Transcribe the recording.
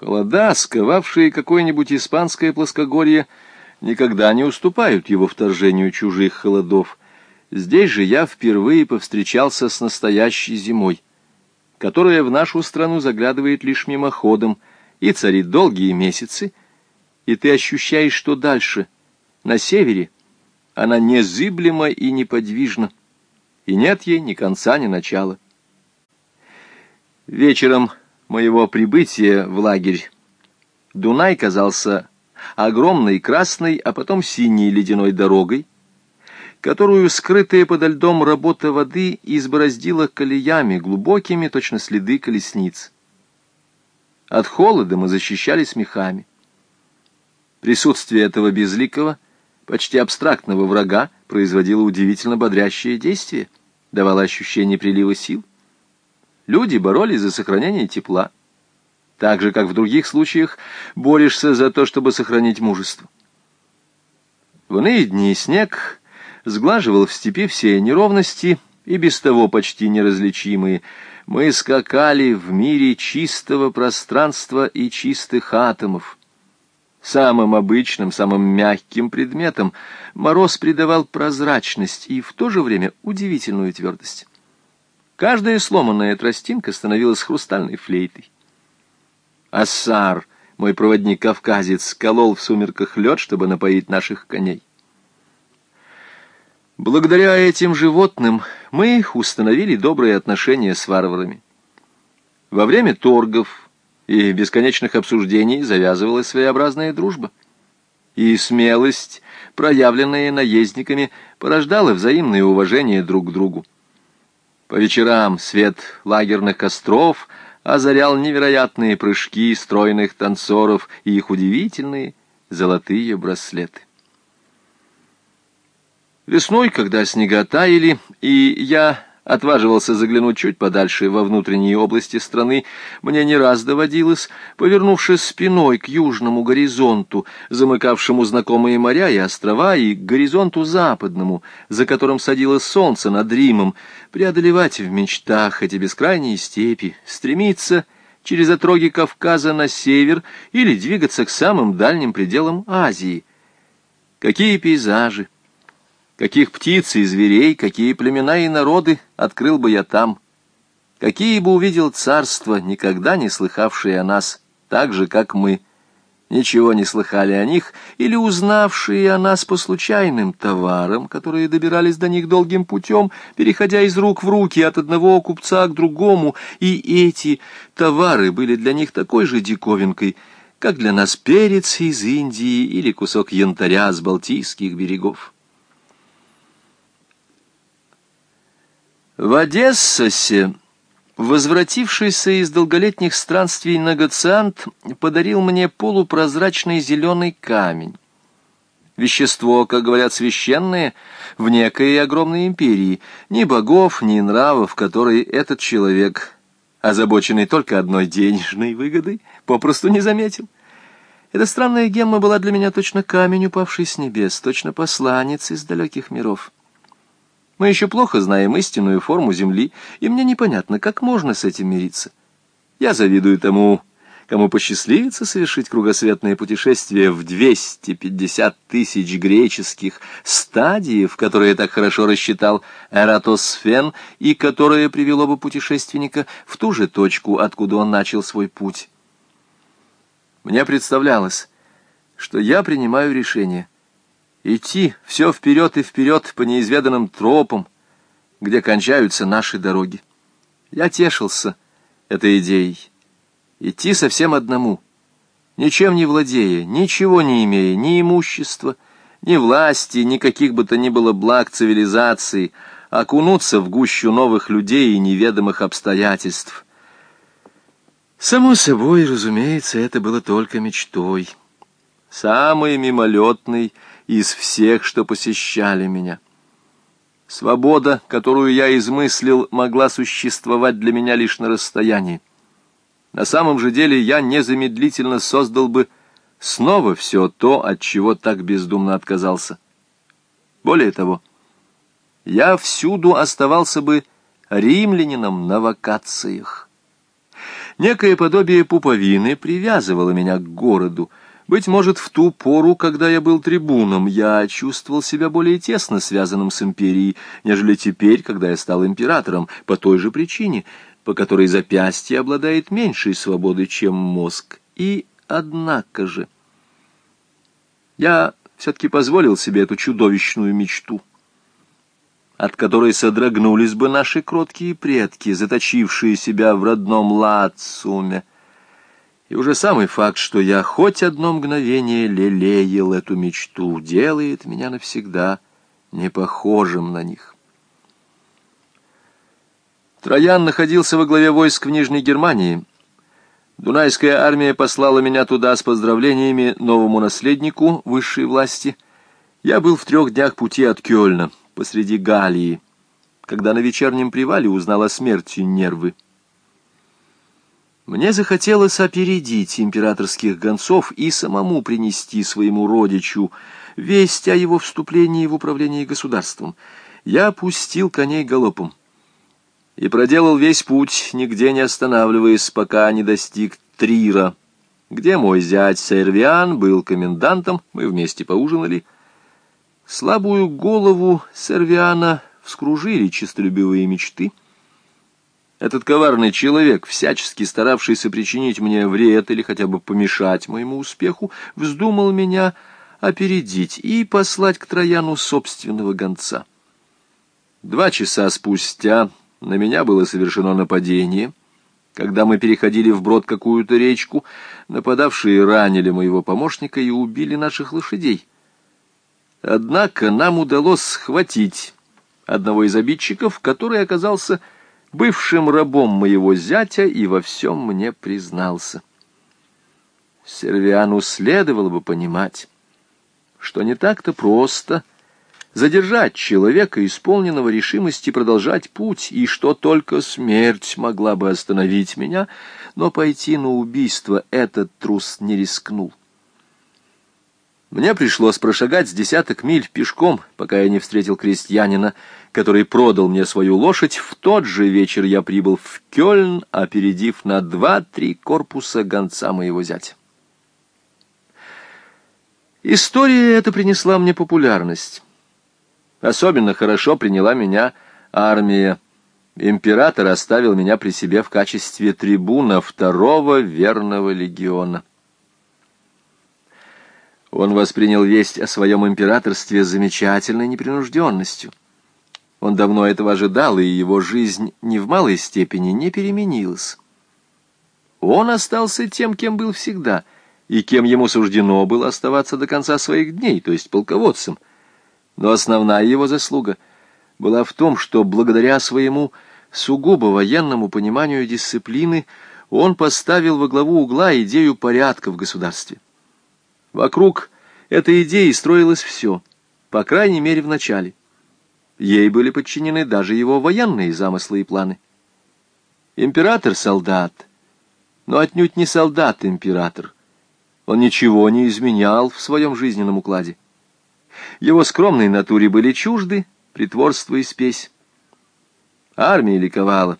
Холода, сковавшие какое-нибудь испанское плоскогорье, никогда не уступают его вторжению чужих холодов. Здесь же я впервые повстречался с настоящей зимой, которая в нашу страну заглядывает лишь мимоходом и царит долгие месяцы, и ты ощущаешь, что дальше, на севере, она незыблема и неподвижна, и нет ей ни конца, ни начала. Вечером моего прибытия в лагерь Дунай казался огромной красной, а потом синей ледяной дорогой, которую скрытая подо льдом работа воды избороздила колеями, глубокими, точно следы колесниц. От холода мы защищались мехами. Присутствие этого безликого, почти абстрактного врага производило удивительно бодрящее действие, давало ощущение прилива сил. Люди боролись за сохранение тепла. Так же, как в других случаях, борешься за то, чтобы сохранить мужество. В иные дни снег сглаживал в степи все неровности, и без того почти неразличимые. Мы скакали в мире чистого пространства и чистых атомов. Самым обычным, самым мягким предметом мороз придавал прозрачность и в то же время удивительную твердость. Каждая сломанная тростинка становилась хрустальной флейтой. Ассар, мой проводник-кавказец, колол в сумерках лед, чтобы напоить наших коней. Благодаря этим животным мы установили добрые отношения с варварами. Во время торгов и бесконечных обсуждений завязывалась своеобразная дружба. И смелость, проявленная наездниками, порождала взаимное уважение друг к другу. По вечерам свет лагерных костров озарял невероятные прыжки стройных танцоров и их удивительные золотые браслеты. Весной, когда снега таяли, и я отваживался заглянуть чуть подальше во внутренние области страны, мне не раз доводилось, повернувшись спиной к южному горизонту, замыкавшему знакомые моря и острова, и к горизонту западному, за которым садилось солнце над Римом, преодолевать в мечтах эти бескрайние степи, стремиться через отроги Кавказа на север или двигаться к самым дальним пределам Азии. Какие пейзажи! Каких птиц и зверей, какие племена и народы открыл бы я там. Какие бы увидел царства, никогда не слыхавшие о нас, так же, как мы. Ничего не слыхали о них или узнавшие о нас по случайным товарам, которые добирались до них долгим путем, переходя из рук в руки от одного купца к другому, и эти товары были для них такой же диковинкой, как для нас перец из Индии или кусок янтаря с Балтийских берегов. В Одессосе, возвратившийся из долголетних странствий негациант, подарил мне полупрозрачный зеленый камень. Вещество, как говорят священное, в некой огромной империи, ни богов, ни нравов, которой этот человек, озабоченный только одной денежной выгодой, попросту не заметил. Эта странная гемма была для меня точно камень, упавший с небес, точно посланец из далеких миров. Мы еще плохо знаем истинную форму Земли, и мне непонятно, как можно с этим мириться. Я завидую тому, кому посчастливится совершить кругосветное путешествие в 250 тысяч греческих стадий, в которые так хорошо рассчитал Эратосфен, и которое привело бы путешественника в ту же точку, откуда он начал свой путь. Мне представлялось, что я принимаю решение — Идти все вперед и вперед по неизведанным тропам, где кончаются наши дороги. Я тешился этой идеей. Идти совсем одному, ничем не владея, ничего не имея, ни имущества, ни власти, никаких бы то ни было благ цивилизации, окунуться в гущу новых людей и неведомых обстоятельств. Само собой, разумеется, это было только мечтой. Самой мимолетной из всех, что посещали меня. Свобода, которую я измыслил, могла существовать для меня лишь на расстоянии. На самом же деле я незамедлительно создал бы снова все то, от чего так бездумно отказался. Более того, я всюду оставался бы римлянином на вакациях. Некое подобие пуповины привязывало меня к городу. Быть может, в ту пору, когда я был трибуном, я чувствовал себя более тесно связанным с империей, нежели теперь, когда я стал императором, по той же причине, по которой запястье обладает меньшей свободой, чем мозг. И однако же... Я все-таки позволил себе эту чудовищную мечту, от которой содрогнулись бы наши кроткие предки, заточившие себя в родном Лацуме. И уже самый факт, что я хоть одно мгновение лелеял эту мечту, делает меня навсегда не похожим на них. Троян находился во главе войск в Нижней Германии. Дунайская армия послала меня туда с поздравлениями новому наследнику высшей власти. Я был в трех днях пути от Кёльна, посреди Галлии, когда на вечернем привале узнал о смерти нервы. Мне захотелось опередить императорских гонцов и самому принести своему родичу весть о его вступлении в управление государством. Я пустил коней галопом и проделал весь путь, нигде не останавливаясь, пока не достиг Трира, где мой зять Сервиан был комендантом, мы вместе поужинали. Слабую голову Сервиана вскружили чистолюбивые мечты. Этот коварный человек, всячески старавшийся причинить мне вред или хотя бы помешать моему успеху, вздумал меня опередить и послать к Трояну собственного гонца. Два часа спустя на меня было совершено нападение. Когда мы переходили вброд какую-то речку, нападавшие ранили моего помощника и убили наших лошадей. Однако нам удалось схватить одного из обидчиков, который оказался бывшим рабом моего зятя и во всем мне признался. Сервиану следовало бы понимать, что не так-то просто — задержать человека, исполненного решимости продолжать путь, и что только смерть могла бы остановить меня, но пойти на убийство этот трус не рискнул. Мне пришлось прошагать с десяток миль пешком, пока я не встретил крестьянина, который продал мне свою лошадь. В тот же вечер я прибыл в Кёльн, опередив на два-три корпуса гонца моего зятя. История эта принесла мне популярность. Особенно хорошо приняла меня армия. Император оставил меня при себе в качестве трибуна второго верного легиона. Он воспринял весть о своем императорстве с замечательной непринужденностью. Он давно этого ожидал, и его жизнь ни в малой степени не переменилась. Он остался тем, кем был всегда, и кем ему суждено было оставаться до конца своих дней, то есть полководцем — но основная его заслуга была в том, что благодаря своему сугубо военному пониманию дисциплины он поставил во главу угла идею порядка в государстве. Вокруг этой идеи строилось все, по крайней мере в начале. Ей были подчинены даже его военные замыслы и планы. Император — солдат, но отнюдь не солдат-император. Он ничего не изменял в своем жизненном укладе. Его скромной натуре были чужды притворство и спесь. Армия ликовала.